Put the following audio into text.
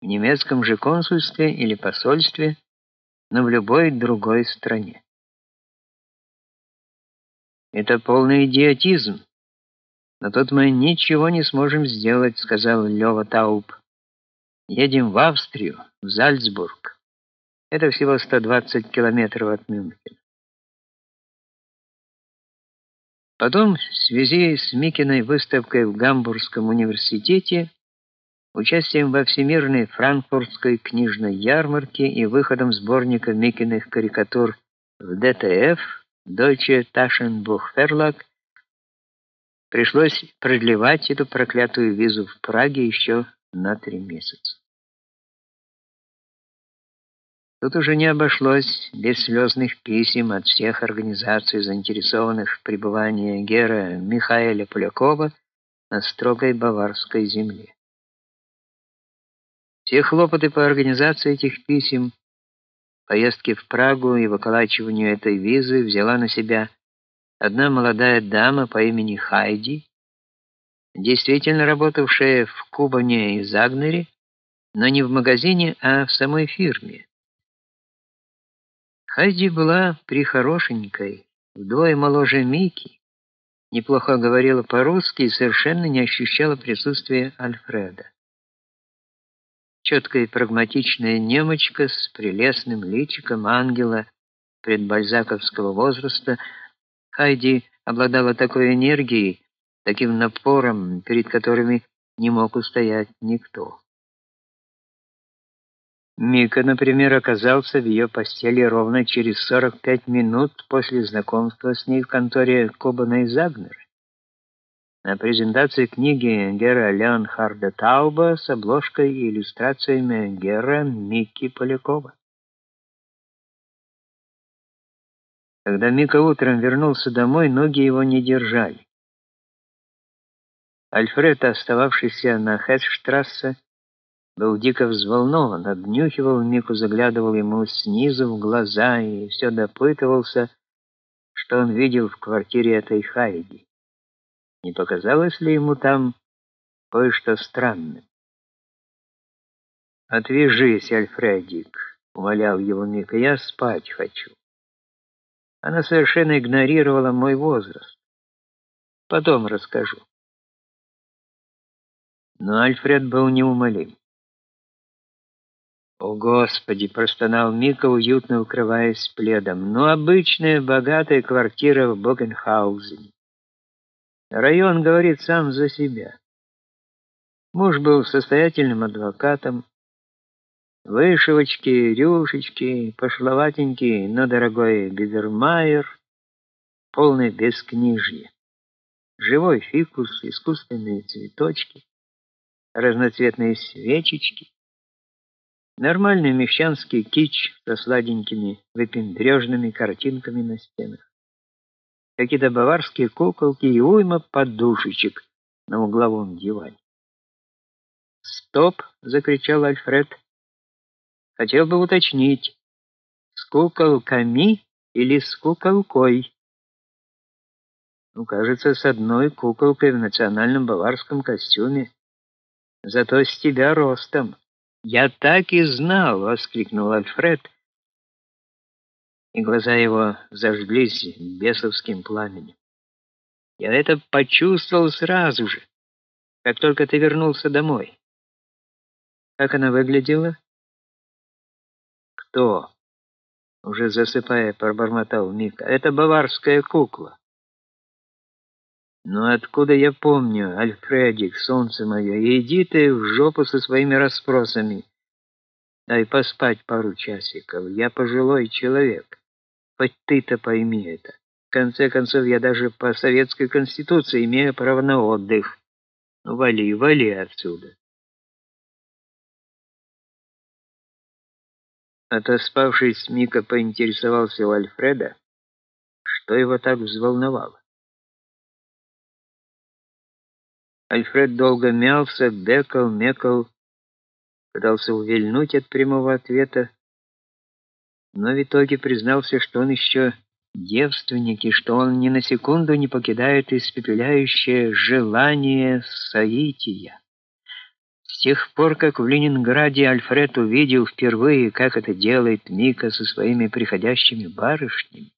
в немецком же консульстве или посольстве, но в любой другой стране. Это полный идиотизм. Но тут мы ничего не сможем сделать, сказал Лёва Тауб. Едем в Австрию, в Зальцбург. Это всего 120 километров от Мюнхена. Потом, в связи с Микиной выставкой в Гамбургском университете, участием во Всемирной франкфуртской книжной ярмарке и выходом сборника Микиных карикатур в ДТФ Deutsche Taschenbuch Verlag, пришлось продлевать эту проклятую визу в Праге еще на три месяца. Тут уже не обошлось без слезных писем от всех организаций, заинтересованных в пребывании Гера Михаила Полякова на строгой баварской земле. Все хлопоты по организации этих писем, поездки в Прагу и выколачиванию этой визы взяла на себя одна молодая дама по имени Хайди, действительно работавшая в Кубане и Загнере, но не в магазине, а в самой фирме. Хайди была прихорошенькой, вдвое моложе Мики, неплохо говорила по-русски и совершенно не ощущала присутствия Альфреда. Четкая и прагматичная немочка с прелестным личиком ангела предбальзаковского возраста, Хайди обладала такой энергией, таким напором, перед которыми не мог устоять никто. Мика, например, оказался в ее постели ровно через 45 минут после знакомства с ней в конторе Кобана и Загнера. На презентации книги Гера Леонхарда Тауба с обложкой и иллюстрациями Гера Микки Полякова. Когда Мика утром вернулся домой, ноги его не держали. Альфред, остававшийся на Хессштрассе, был дико взволнован, обнюхивал Мику, заглядывал ему снизу в глаза и все допытывался, что он видел в квартире этой Хайди. Не показалось ли ему там кое-что странное? «Отвяжись, Альфредик», — умолял его Мика, — «я спать хочу». Она совершенно игнорировала мой возраст. Потом расскажу. Но Альфред был неумолим. «О, Господи!» — простонал Мика, уютно укрываясь пледом. «Ну, обычная богатая квартира в Богенхаузене. Район говорит сам за себя. Муж был состоятельным адвокатом. Вышивочки, рюшечки, пошловатенький, но дорогой Бидермайер, полное бескнижье. Живой фикус, искусственные цветочки, разноцветные свечечки. Нормальный мещанский кич со сладенькими выпендрежными картинками на стенах. Какие-то баварские куколки и уйма подушечек на угловом диване. «Стоп!» — закричал Альфред. «Хотел бы уточнить, с куколками или с куколкой?» Ну, кажется, с одной куколкой в национальном баварском костюме. Зато с тебя ростом. «Я так и знал!» — воскликнул Альфред, и глаза его зажглись бесовским пламенем. «Я это почувствовал сразу же, как только ты вернулся домой. Как она выглядела?» «Кто?» — уже засыпая, пробормотал Мика. «Это баварская кукла». «Ну откуда я помню, Альфредик, солнце мое, иди ты в жопу со своими расспросами. Дай поспать пару часиков, я пожилой человек. Хоть ты-то пойми это. В конце концов, я даже по советской конституции имею право на отдых. Ну, вали, вали отсюда». Отоспавшись, Мика поинтересовался у Альфреда, что его так взволновало. Альфред долго мялся, бекал, мекал, пытался увильнуть от прямого ответа, но в итоге признался, что он еще девственник и что он ни на секунду не покидает испепеляющее желание соития. С тех пор, как в Ленинграде Альфред увидел впервые, как это делает Мика со своими приходящими барышнями,